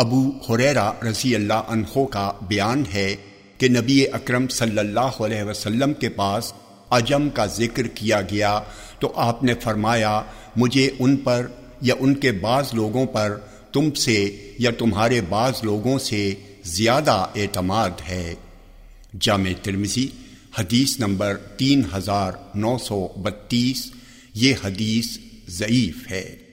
ابو حریرا رضی اللہ عنہ کا بیان ہے کہ نبی اکرم صلی اللہ علیہ وسلم کے پاس عجم کا ذکر کیا گیا تو آپ نے فرمایا، مجھے ان پر یا ان کے بعض لوگوں پر تم سے یا تمہارے بعض لوگوں سے زیادہ اعتماد ہے۔ جامع ترمزی حدیث نمبر تین ہزار نو سو بتیس، یہ حدیث ضعیف ہے۔